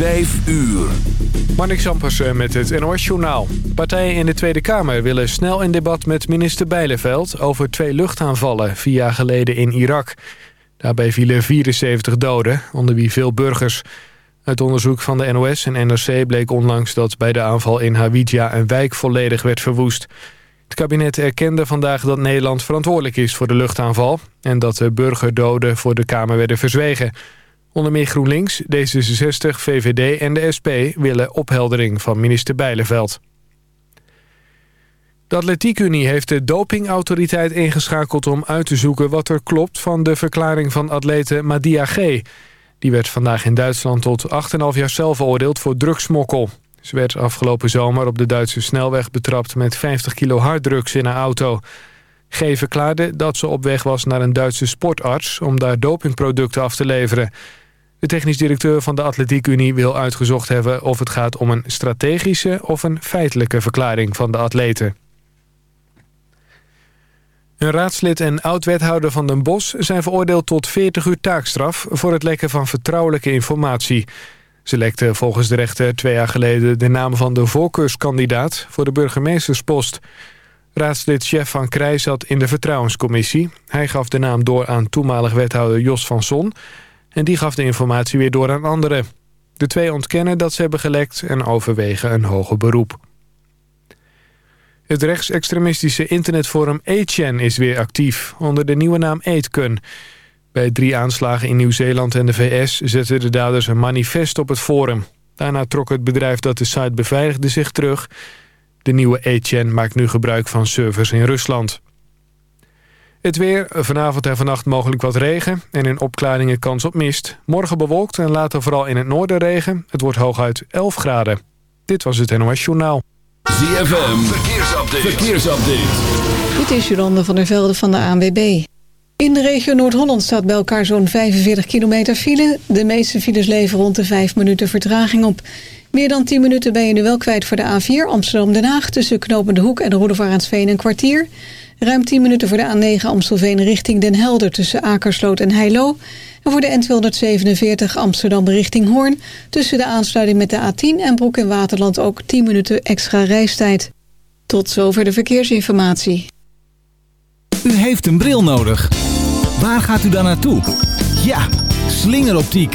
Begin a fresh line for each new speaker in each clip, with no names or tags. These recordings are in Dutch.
Vijf uur.
Marnik met het NOS-journaal. Partijen in de Tweede Kamer willen snel in debat met minister Bijleveld... over twee luchtaanvallen vier jaar geleden in Irak. Daarbij vielen 74 doden, onder wie veel burgers. Uit onderzoek van de NOS en NRC bleek onlangs... dat bij de aanval in Hawija een wijk volledig werd verwoest. Het kabinet erkende vandaag dat Nederland verantwoordelijk is voor de luchtaanval... en dat de burgerdoden voor de Kamer werden verzwegen... Onder meer GroenLinks, D66, VVD en de SP willen opheldering van minister Bijleveld. De Atletiekunie heeft de dopingautoriteit ingeschakeld om uit te zoeken wat er klopt van de verklaring van atlete Madia G. Die werd vandaag in Duitsland tot 8,5 jaar zelf veroordeeld voor drugsmokkel. Ze werd afgelopen zomer op de Duitse snelweg betrapt met 50 kilo harddrugs in haar auto. G verklaarde dat ze op weg was naar een Duitse sportarts om daar dopingproducten af te leveren. De technisch directeur van de Atletiekunie wil uitgezocht hebben... of het gaat om een strategische of een feitelijke verklaring van de atleten. Een raadslid en oud-wethouder van Den Bosch zijn veroordeeld tot 40 uur taakstraf... voor het lekken van vertrouwelijke informatie. Ze lekte volgens de rechter twee jaar geleden de naam van de voorkeurskandidaat... voor de burgemeesterspost. Raadslid Chef van Krij zat in de vertrouwenscommissie. Hij gaf de naam door aan toenmalig wethouder Jos van Son en die gaf de informatie weer door aan anderen. De twee ontkennen dat ze hebben gelekt en overwegen een hoger beroep. Het rechtsextremistische internetforum 8chan is weer actief, onder de nieuwe naam 8kun. Bij drie aanslagen in Nieuw-Zeeland en de VS zetten de daders een manifest op het forum. Daarna trok het bedrijf dat de site beveiligde zich terug. De nieuwe 8chan maakt nu gebruik van servers in Rusland. Het weer, vanavond en vannacht mogelijk wat regen... en in opklaringen kans op mist. Morgen bewolkt en later vooral in het noorden regen. Het wordt hooguit 11 graden. Dit was het NOS Journaal.
ZFM, verkeersupdate. verkeersupdate.
Dit is Jolande van der Velde van de ANWB. In de regio Noord-Holland staat bij elkaar zo'n 45 kilometer file. De meeste files leveren rond de 5 minuten vertraging op. Meer dan 10 minuten ben je nu wel kwijt voor de A4 Amsterdam-Den Haag... tussen Knopende Hoek en Roedevaartsveen een kwartier... Ruim 10 minuten voor de A9 Amstelveen richting Den Helder tussen Akersloot en Heilo. En voor de N247 Amsterdam richting Hoorn tussen de aansluiting met de A10 en Broek in Waterland ook 10 minuten extra reistijd. Tot zover de verkeersinformatie.
U heeft een bril nodig. Waar gaat u dan naartoe? Ja, slingeroptiek.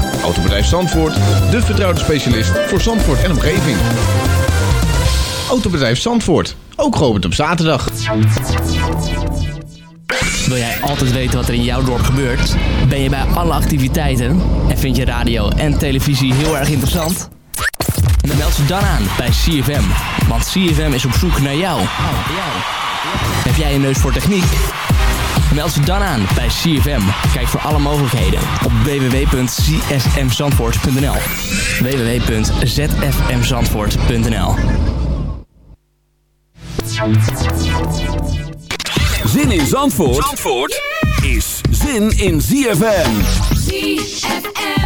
Autobedrijf Zandvoort, de vertrouwde specialist voor Zandvoort en omgeving. Autobedrijf Zandvoort, ook geopend op zaterdag.
Wil jij altijd weten wat er in jouw dorp gebeurt? Ben je bij alle activiteiten? En vind je radio en televisie heel erg interessant? Dan meld ze dan aan bij CFM. Want CFM is op zoek naar jou. Heb jij een neus voor techniek? Meld ze dan aan bij CFM. Kijk voor alle mogelijkheden op www.csmzandvoort.nl www.zfmzandvoort.nl
Zin in Zandvoort, Zandvoort is zin in ZFM.
ZFM.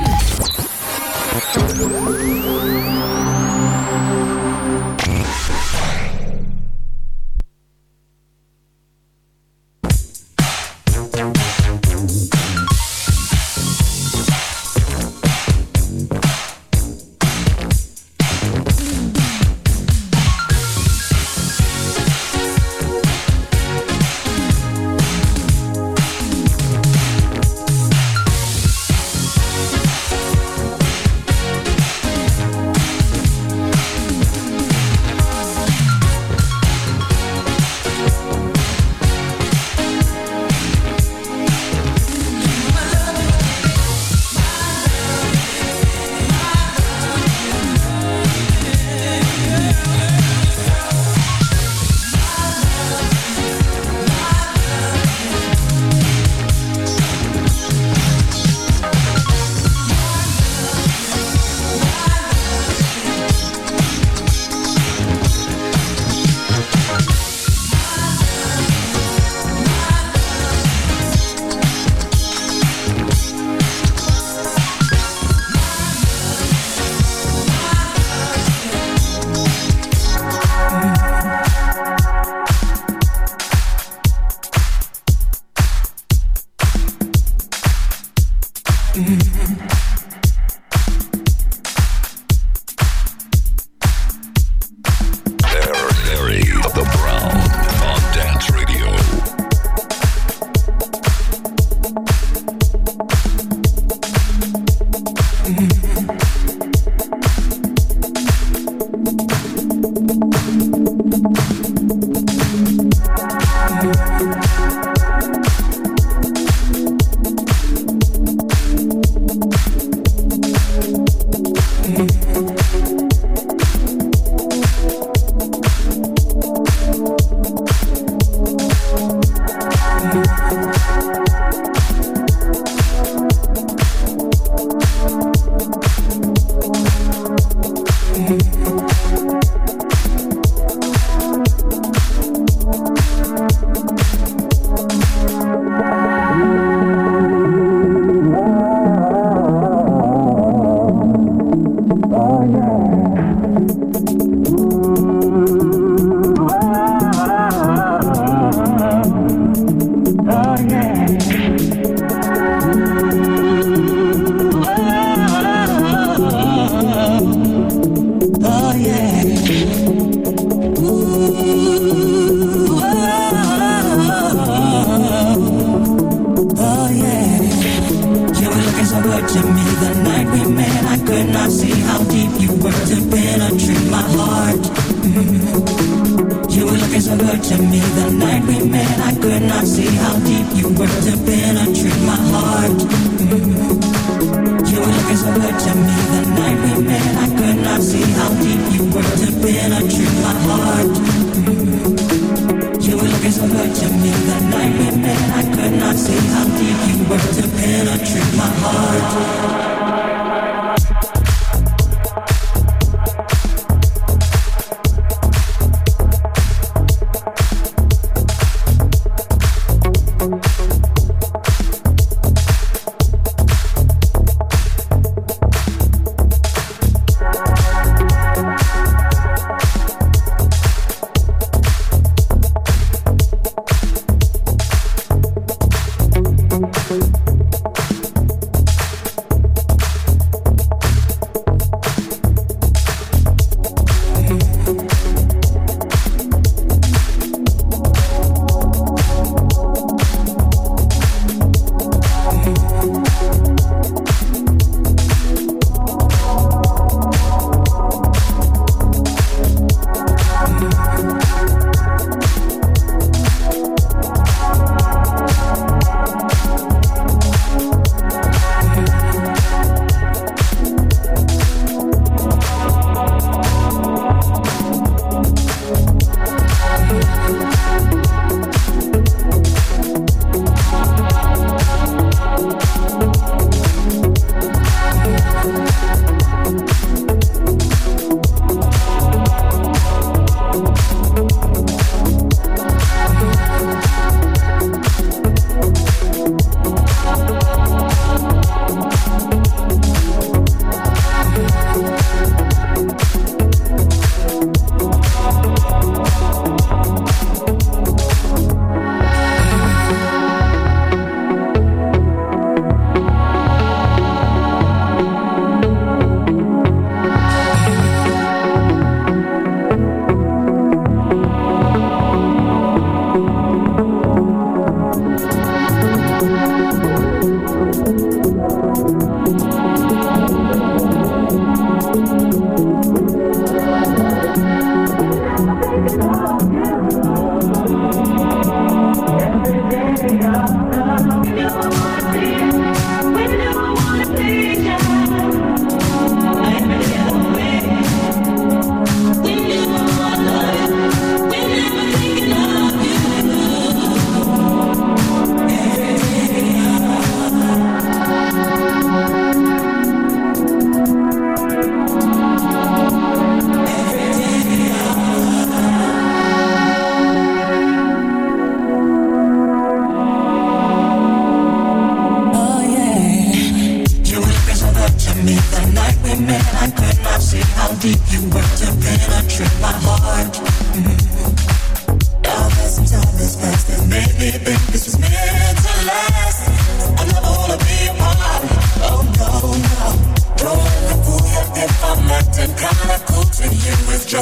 Radio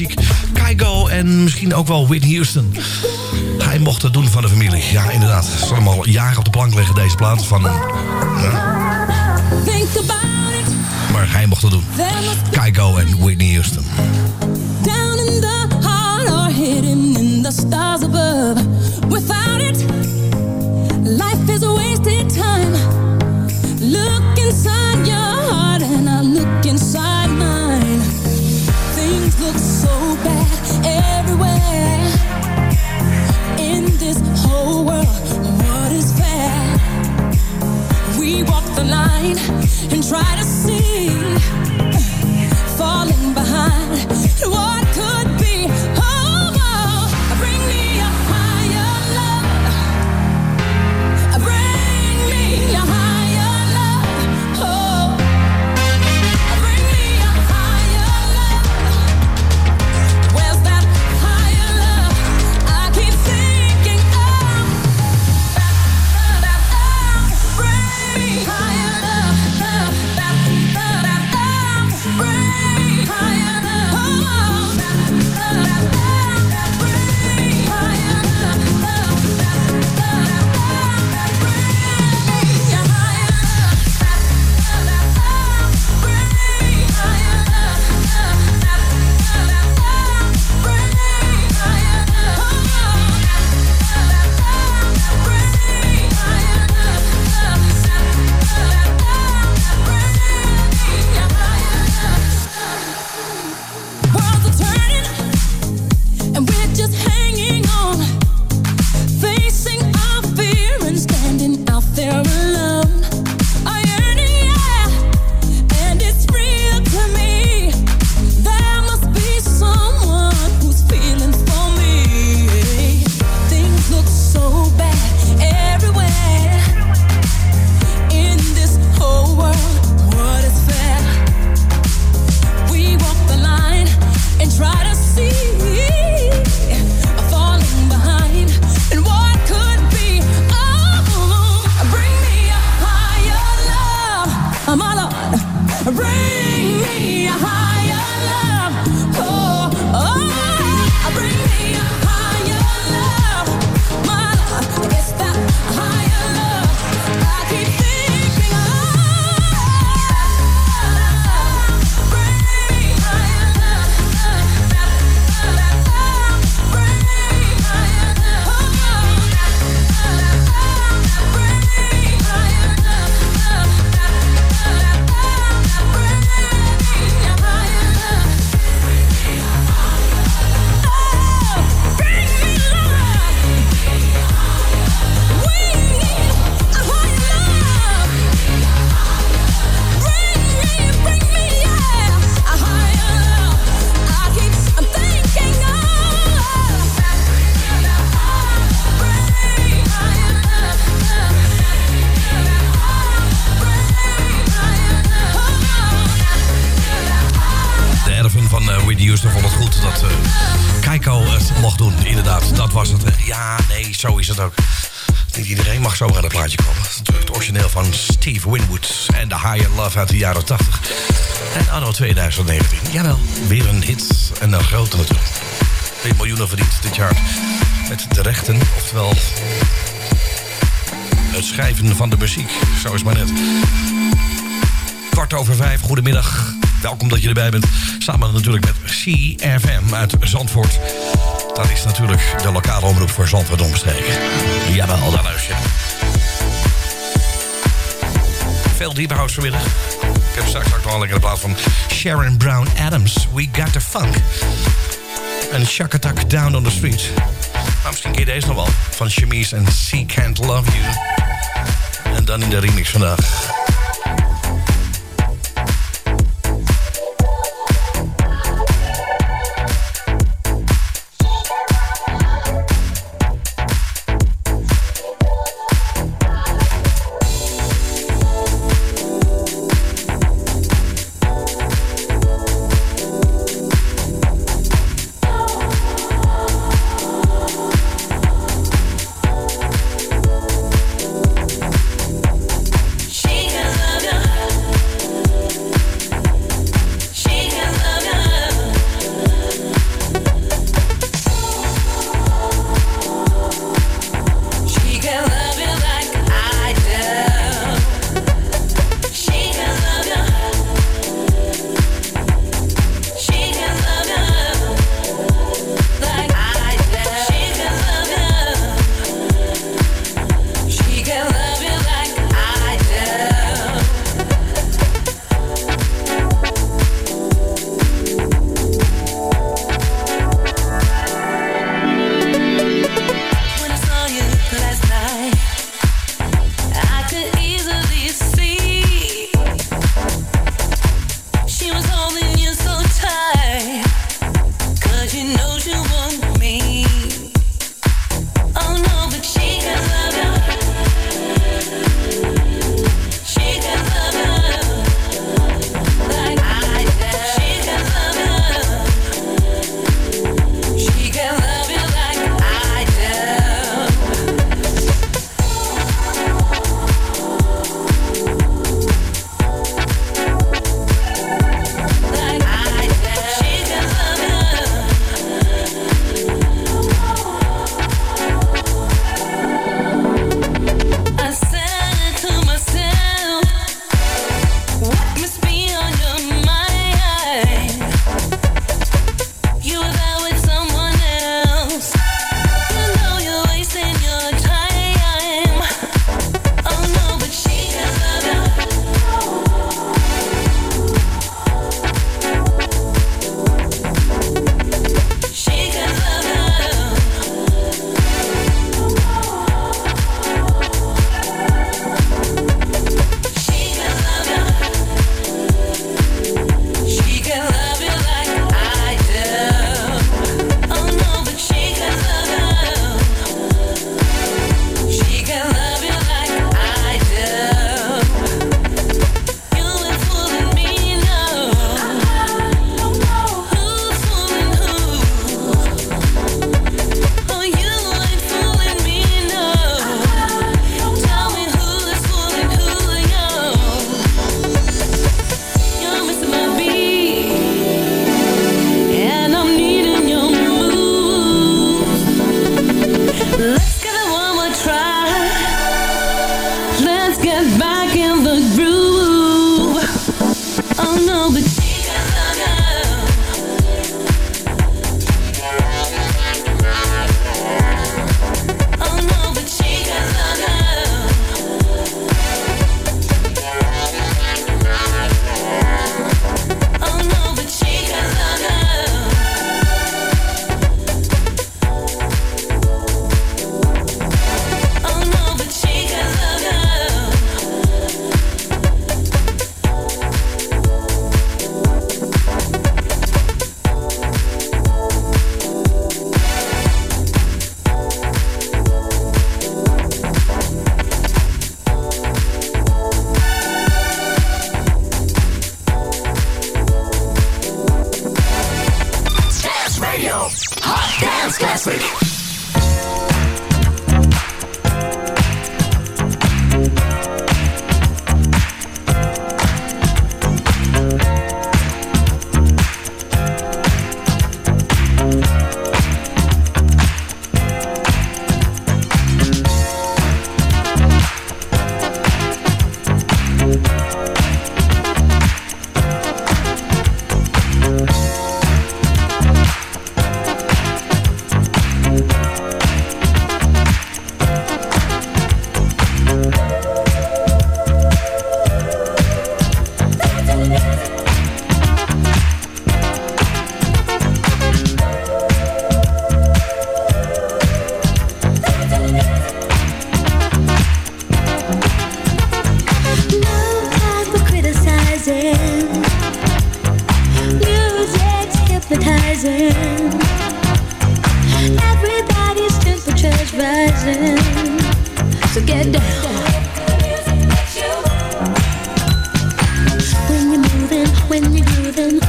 muziek. Kygo en misschien ook wel Whitney Houston. Hij mocht het doen van de familie. Ja, inderdaad. Ze zal hem al jaren op de plank leggen, deze plaat. Van, ja. Maar hij mocht het doen. Kygo en Whitney Houston.
Try to see. Falling behind
Uit de jaren 80. En anno 2019. Jawel, weer een hit en een grote natuurlijk. 2 miljoenen verdiend dit jaar. Met de rechten, oftewel het schrijven van de muziek. Zo is maar net. Kwart over vijf, goedemiddag. Welkom dat je erbij bent. Samen natuurlijk met CFM uit Zandvoort. Dat is natuurlijk de lokale omroep voor Zandvoort omstreken. Jawel, daar Veel deep house vanmiddag. Ik heb straks ook nog een lekkere plaats van Sharon Brown Adams. We Got The Funk. En Shack Attack Down on the Street. Maar misschien je deze nog wel. Van Chemise en She Can't Love You. En dan in de remix vandaag.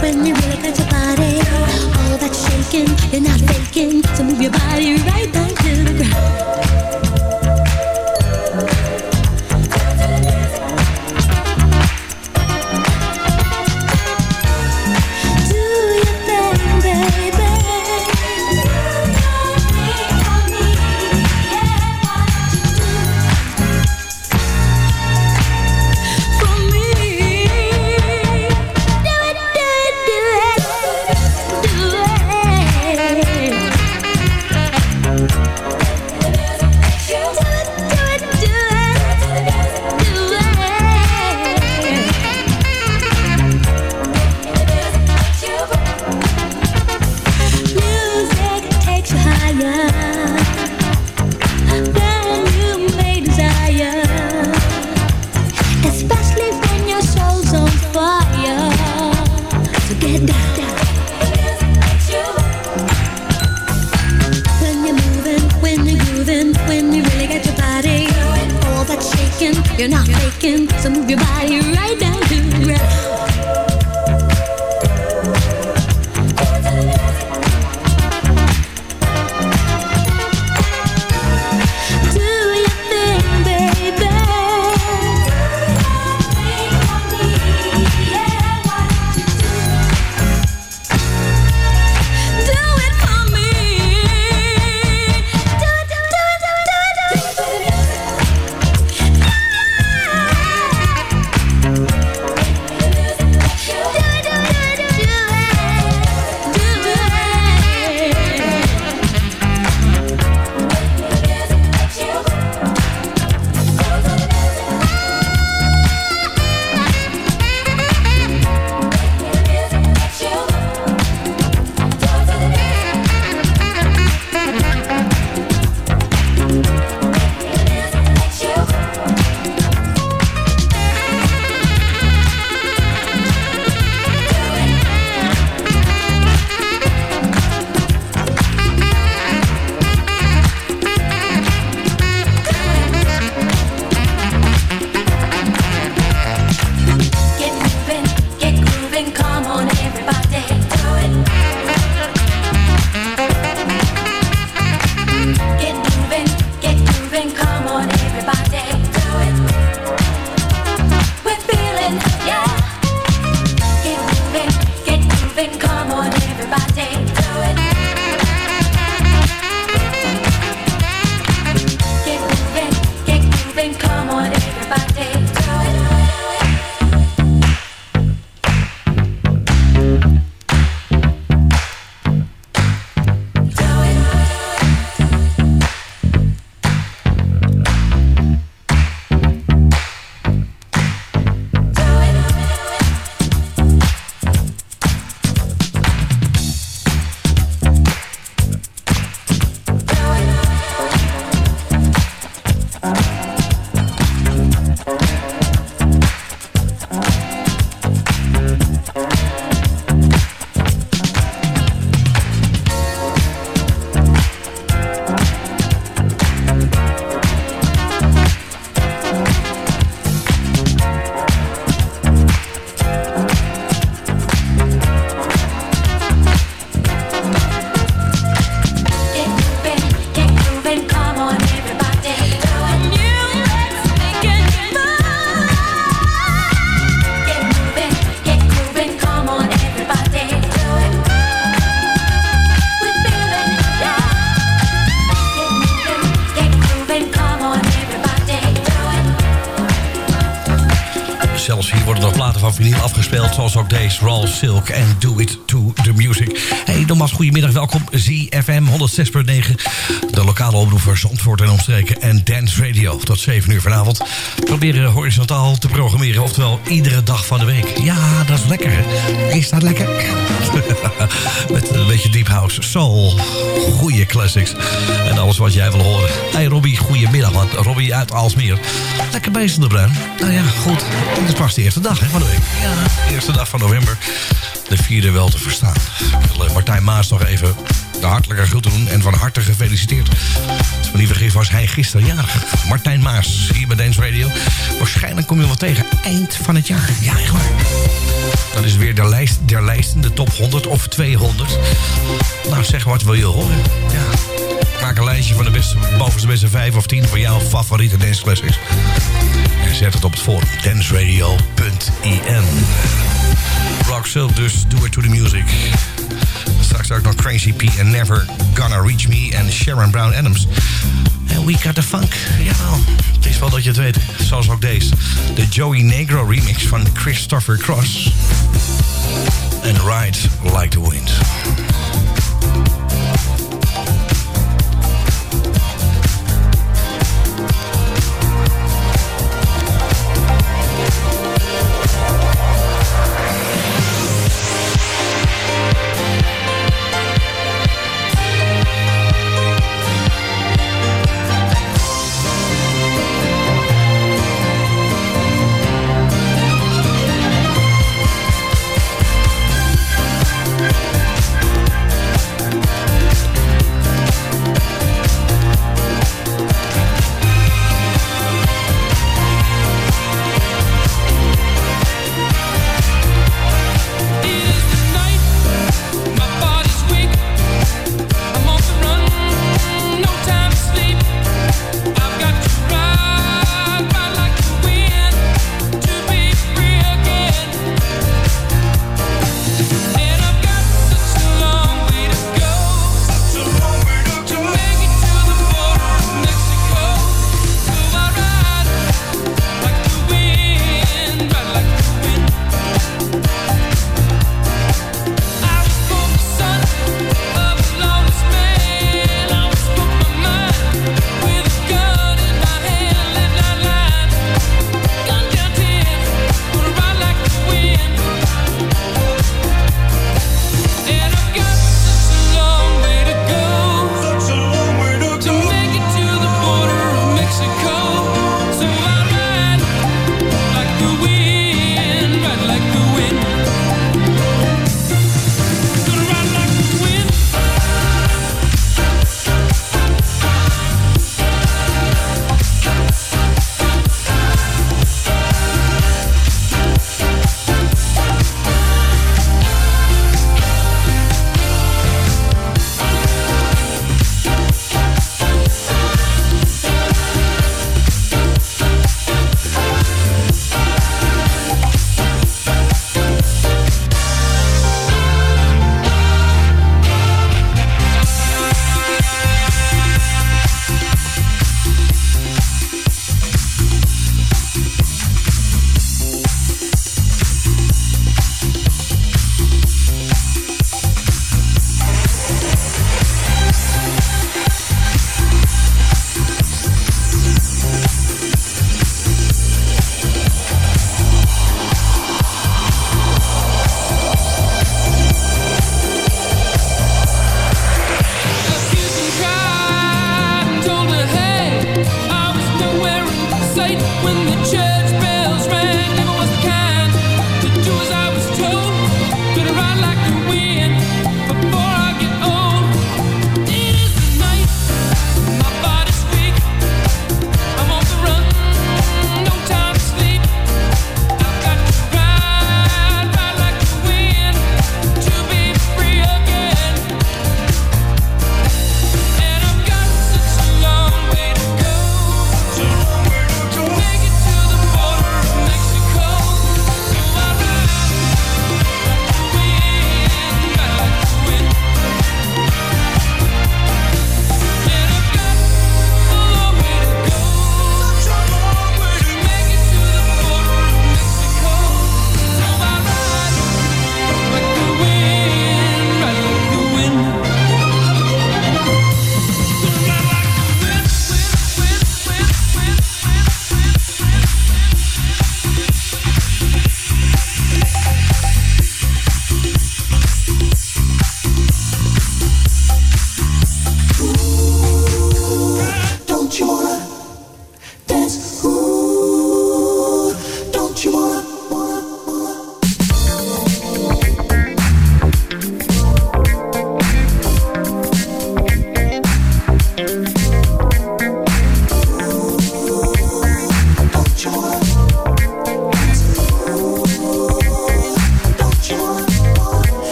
when you really got your body. All that shaking, you're not faking. So move your body right
now. Raw Silk en Do It To The Music. Goedemiddag. Welkom. ZFM 106.9. De lokale omroep voor Zandvoort en omstreken. En Dance Radio. Tot 7 uur vanavond. Proberen horizontaal te programmeren. Oftewel, iedere dag van de week. Ja, dat is lekker. Is dat lekker? Met een beetje deep house, soul, goede classics. En alles wat jij wil horen. Hey Robbie, goedemiddag. Want Robbie uit Aalsmeer. Lekker bezig de bruin. Nou ja, goed. Het is pas de eerste dag hè, van de week. Ja, eerste dag van november. De vierde wel te verstaan. Ik wil eh, Martijn Maas nog even de hartelijke groeten doen. En van harte gefeliciteerd. Als ik niet was hij gisteren jarig. Martijn Maas, hier bij Dance Radio. Waarschijnlijk kom je wel tegen eind van het jaar. Ja, echt waar. Dan is weer de lijst der lijsten, de top 100 of 200. Nou, zeg wat wil je horen. Ja. Maak een lijstje van de beste, bovenste beste 5 of 10 van jouw favoriete dance classics. En zet het op het forum danceradio.in. Silk, dus do it to the music. Straks ook nog Crazy P en Never Gonna Reach Me en Sharon Brown Adams. En We Got The Funk. Jawel, het is wel dat je het weet. Zoals ook deze. De Joey Negro remix van Christopher Cross. And Ride Like The Wind.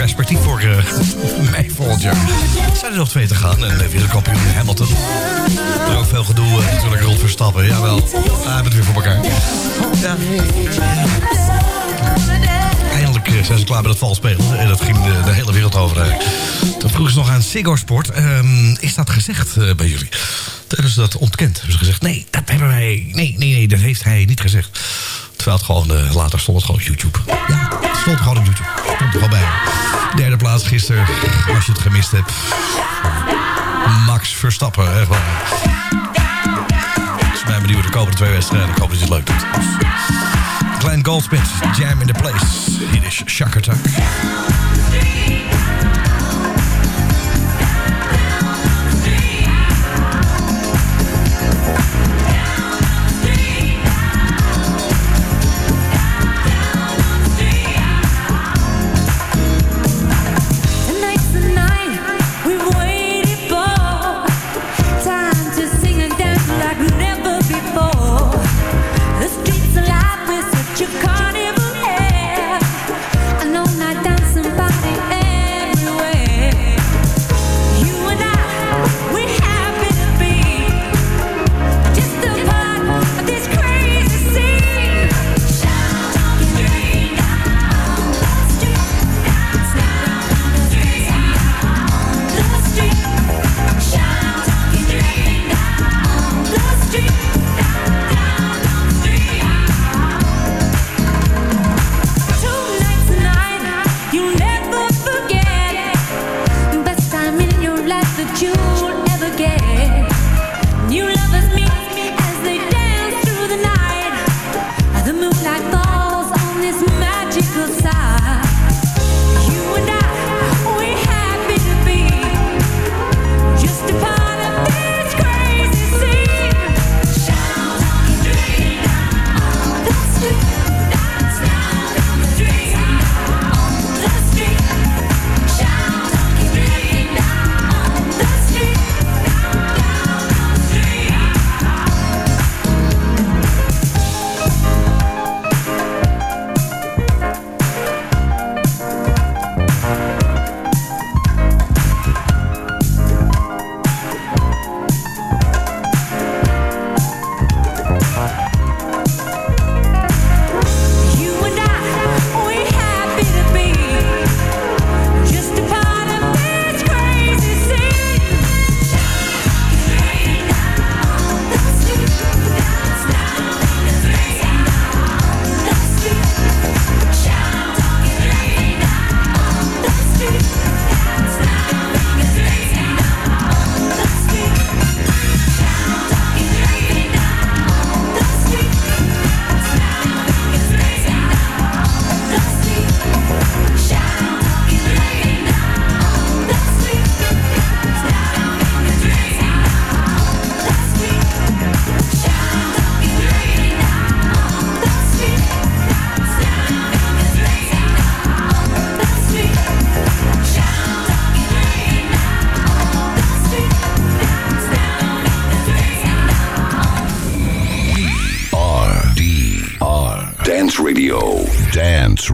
perspectief voor uh, mij volgend jaar. Zijn er nog twee te gaan en eh, weer de kampioen Hamilton. Er ook veel gedoe uh, natuurlijk rond Verstappen. Jawel, wel. we hebben het weer voor elkaar. Ja. Eindelijk uh, zijn ze klaar met het valspelen. En dat ging de, hele wereld over Dan Toen vroeg ze nog aan Sigorsport. Sport. Ehm, is dat gezegd bij jullie? Toen hebben ze dat ontkend. Hebben ze gezegd, nee, dat hebben wij... Nee, nee, nee, dat heeft hij niet gezegd. Terwijl het gewoon, eh, later stond het gewoon op YouTube. Ja, het stond gewoon op YouTube. komt er al bij. Derde plaats gisteren, als je het gemist hebt. Max Verstappen, echt waar. Ik ben benieuwd de komende twee wedstrijden. Ik hoop dat je het leuk doet. Glenn Goldsmith, Jam in the Place. Hier is
Shakertak.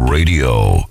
Radio.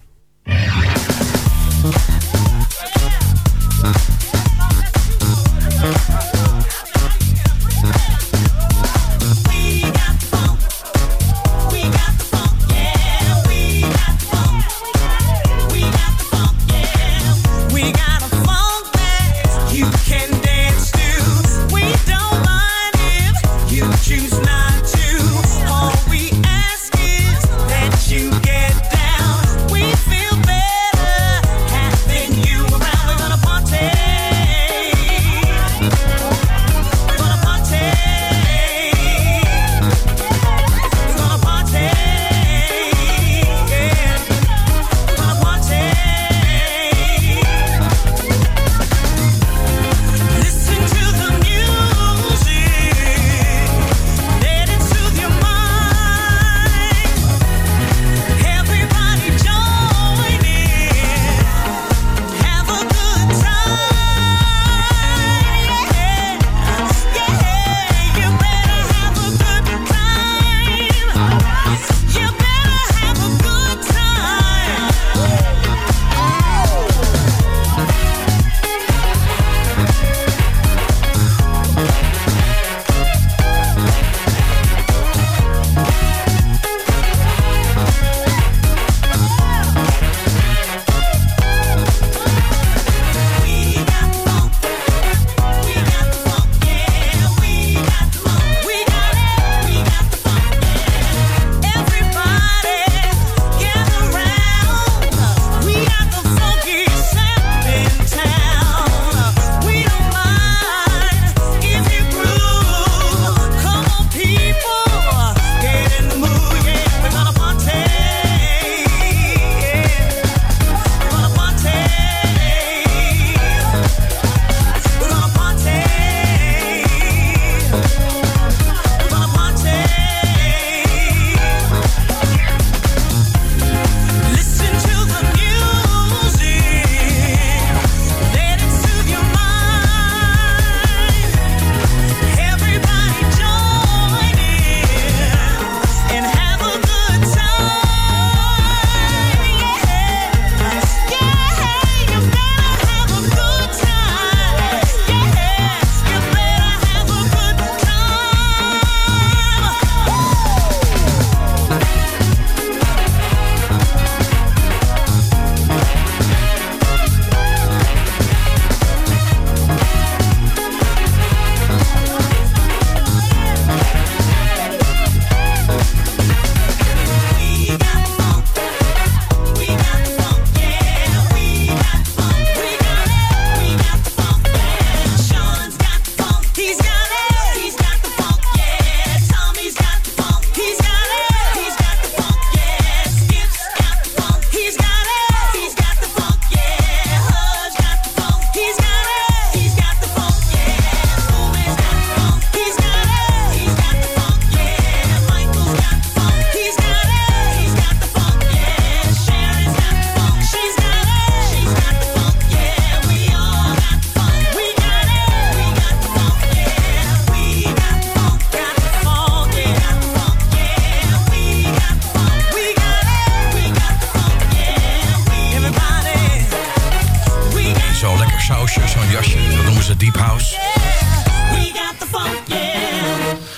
Sausje, zo'n jasje. Dat noemen ze deep house.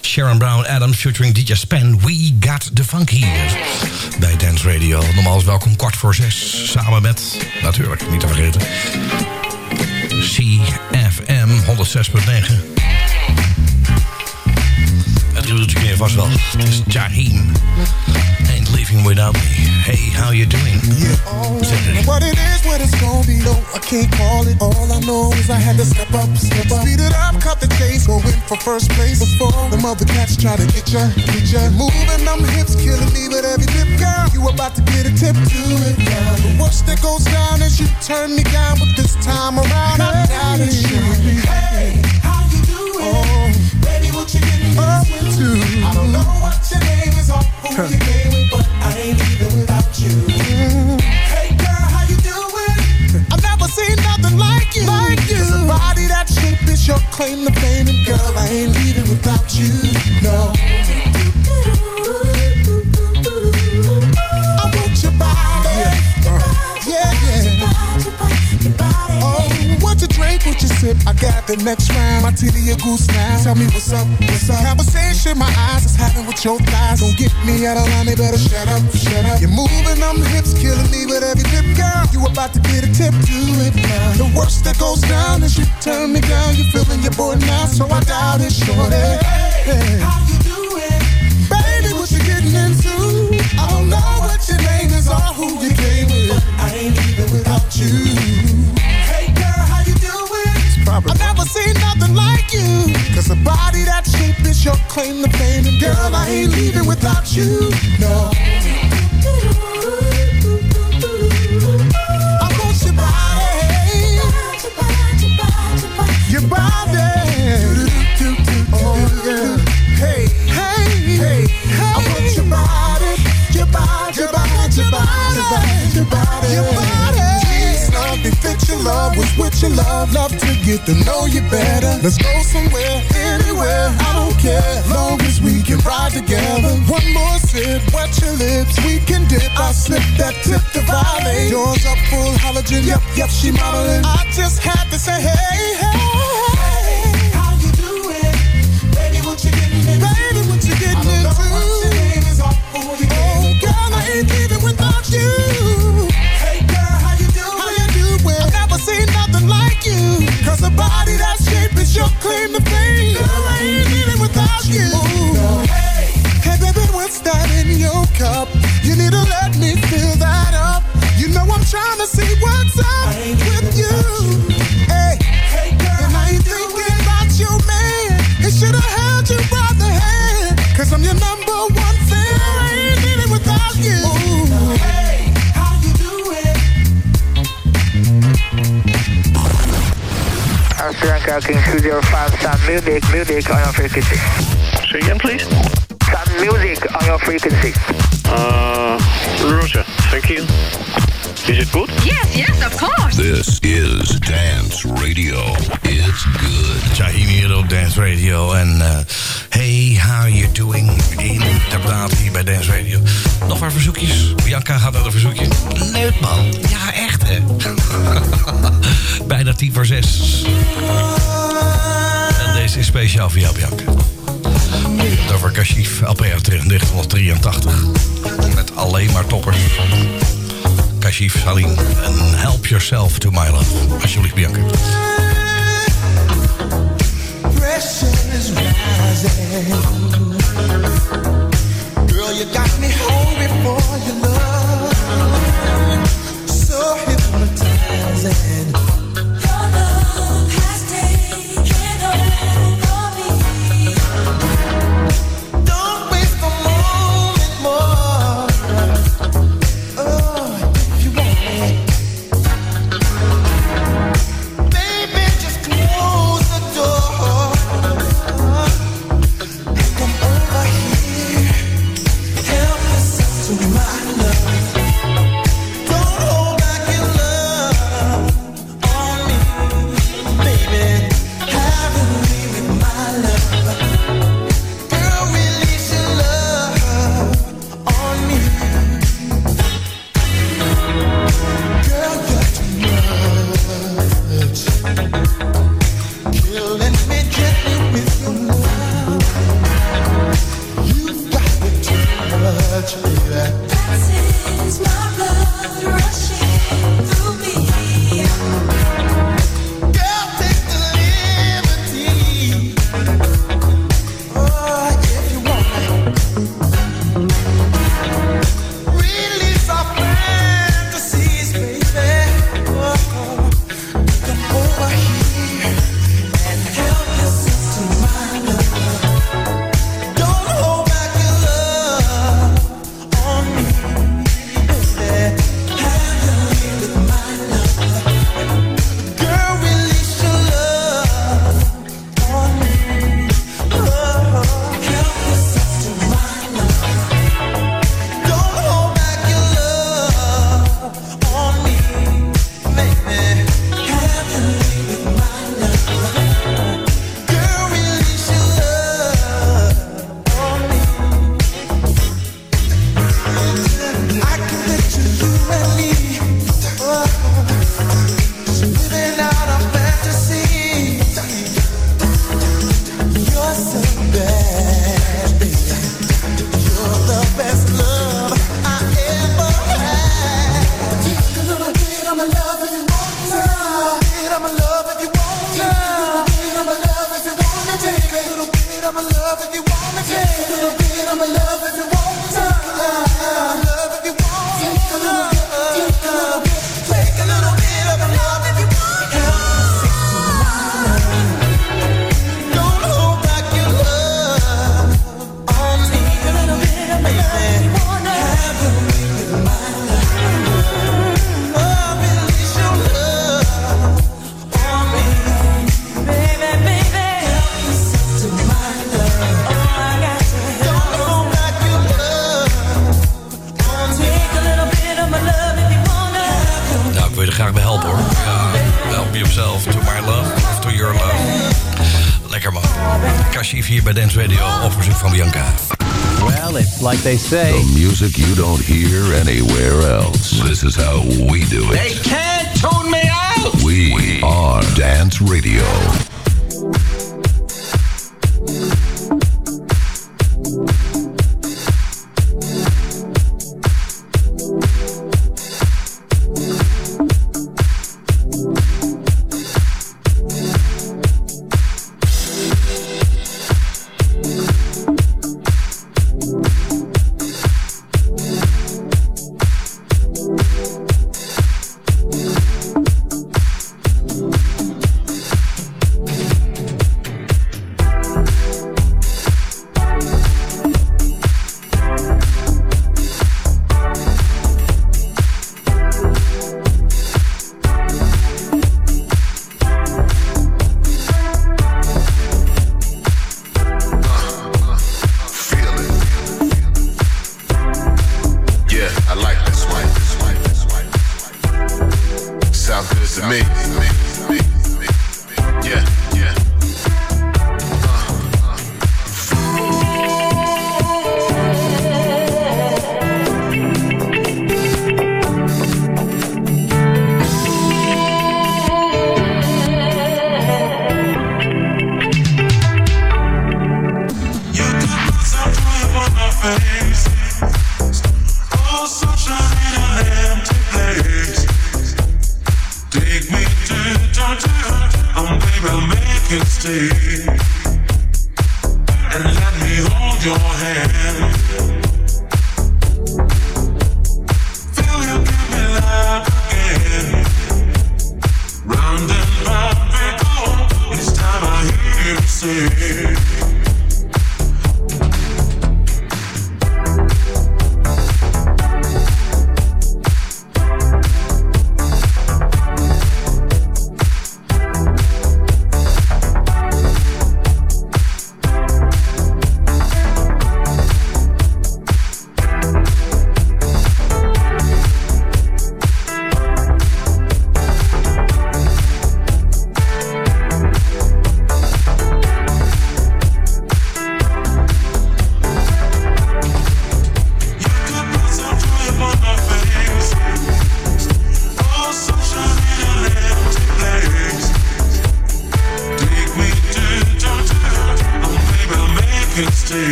Sharon Brown Adams featuring DJ Span. We got the funk hier. Bij Dance Radio. Normaal welkom kwart voor zes. Samen met, natuurlijk, niet te vergeten... CFM 106.9. Het ken je vast wel. Het is Jaheim. Ain't leaving without me. Hey, how you doing?
And what it is, what it's gonna be, no, I can't call it. All I know is I had to step up, step up. Speed it up, cut the chase, go in for first place. Before the mother cats try to get ya, get ya. Moving them hips, killing me with every dip, girl. You about to get a tip to it, girl. The worst that goes down is you turn me down, but this time around, I doubt it. Hey, how you doing? Oh, baby, what you getting into? I don't know what your name is or who you came with, your claim to fame, and girl, I ain't leaving without you. No. What you drink, what you sip? I got the next round. My titty a goose now. Tell me what's up, what's up? Conversation my eyes is having with your thighs. Don't get me out of line, they better shut up, shut up. You're moving them hips, killing me with every dip, girl. You about to get a tip to it now. The worst that goes down is you turn me down. You're feeling your boy now, so I doubt it, shorty. Hey, how you doing? Baby, what you getting into? I don't know what your name is or who you came with. but I ain't leaving without you. Doing? I've never seen nothing like you. Cause a body that shape is your claim to fame. And girl, I ain't leaving without you. No. I want your body. Your body. Oh, yeah. Hey, hey, hey, I want your body. Your body, your body, your body, your body, your body. Jeans love, fit your love, was with your love. Love to get to know you better. Let's go somewhere, anywhere, I don't care. Long as we can ride together. One more sip, wet your lips, we can dip. I slip that tip to violate. Yours up full halogen, yep, yep, she modeling. I just had to say, hey, hey. A body that shape is your claim to fame. Girl, I ain't leaving without you. Hey, baby, what's that in your cup? You need to let me fill that up. You know I'm trying to see what's up with you.
Australia King Studio 5 Sound Music, music on your frequency.
Say again, please.
Sound music on your frequency.
Uh, Roger, thank you. Is it good?
Yes, yes, of course.
This is Dance Radio. It's good.
Jahim hier op Dance Radio. En eh, hey, how you doing? In interpretatie hier bij Dance Radio. Nog maar verzoekjes. Bianca gaat naar een verzoekje. Leuk man. Ja, echt hè. Tien voor zes. En deze is speciaal voor jou, Bianca. Over Kashif, LP uit 1983. Met alleen maar toppers. Kashif Salim en Help Yourself to My Love. Alsjeblieft, Bianca.
Girl, you got me hungry for your love. So hypnotizing.
They say.
The music you don't hear anywhere else. This is how we do it.
They can't tune me out!
We are Dance Radio.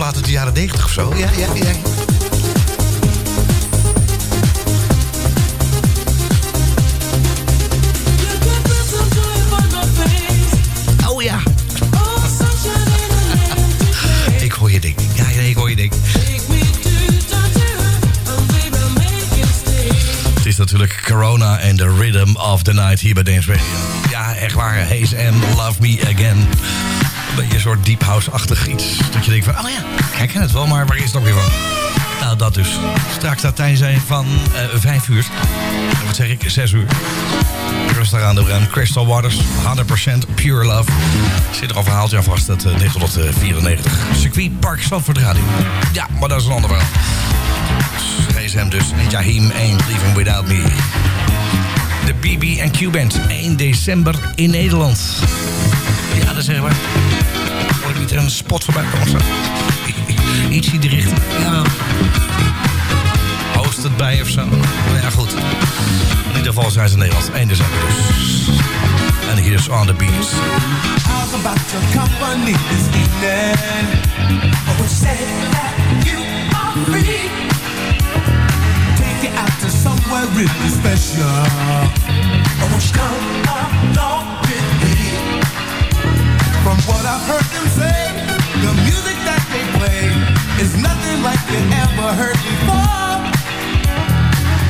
Plaat uit de jaren 90 of zo? Ja, ja, ja. Oh ja. Ik hoor je ding. Ja, ja, ik hoor je ding. Het is natuurlijk Corona en The Rhythm of the Night hier bij Dance Radio. Ja, echt waar. Haze and Love Me Again. Een beetje een soort deep house-achtig iets. Dat je denkt van, oh ja, herken het wel, maar waar is het ook weer van? Nou, dat dus. Straks dat tijd zijn van eh vijf uur. En wat zeg ik? Zes uur. Rustig aan de brand. Crystal Waters, 100% Pure Love. Zit er al verhaaltje aan vast, dat eh, 1994. Circuit Park Zandvoort Radio. Ja, maar dat is een ander verhaal. GSM dus. Jahim Ain't Leaving Without Me. De BB en Q-Band. 1 december in Nederland. Ja, dat zeggen we. Hoor ik niet een spot voorbij komen? Iets in die richting. Ja. Host het bij of zo. Nou ja, goed. al zijn ze Nederlands. 1 december dus. En hier is On The.
How's about your company this evening? I would say that you are free. Take you out to somewhere really special. I to come along. From what I've heard them say, the music that they play is nothing like you ever heard before.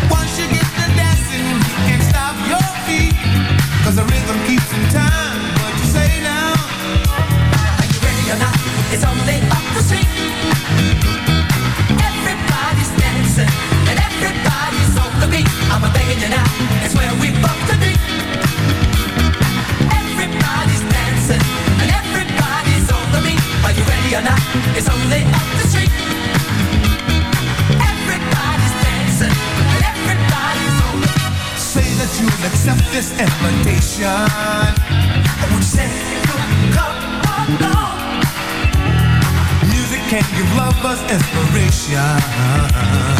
Once you get to dancing, you can't stop your feet. Cause the rhythm keeps in time. What you say now? Are you ready or not? It's only up the street. Everybody's dancing and everybody's on the beat. I'm a begging you now. It's where we both inspiration.